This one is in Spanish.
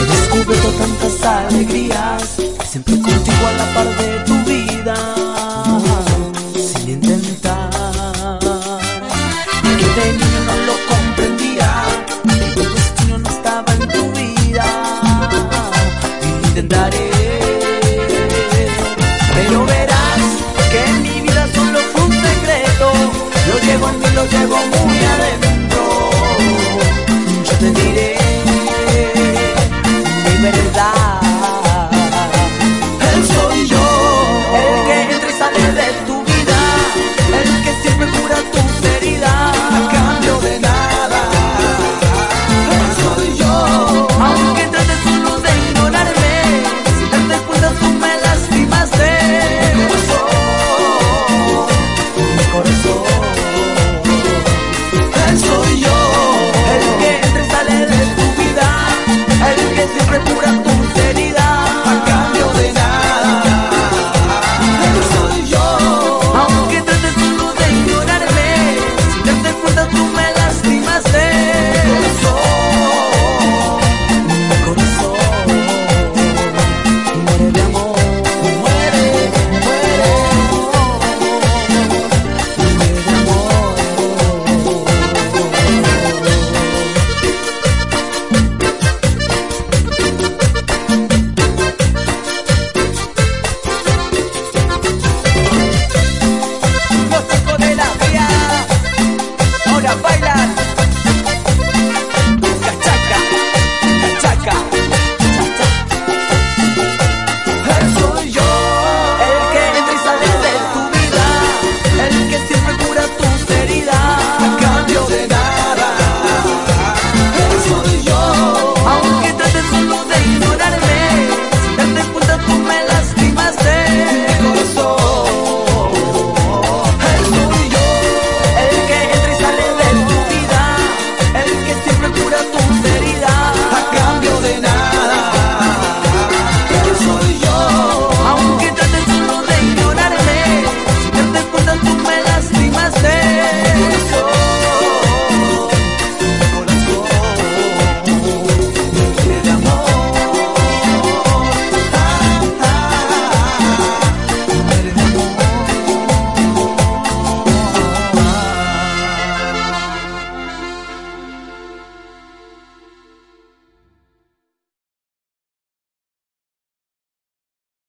He descubierto tantas alegrías, siempre contigo a la par de tu vida, sin intentar. Que de niño no lo comprendía, que el destino no estaba en tu vida. Intentaré, pero verás que mi vida solo fue un secreto. Lo llevo en mí, lo llevo en mí.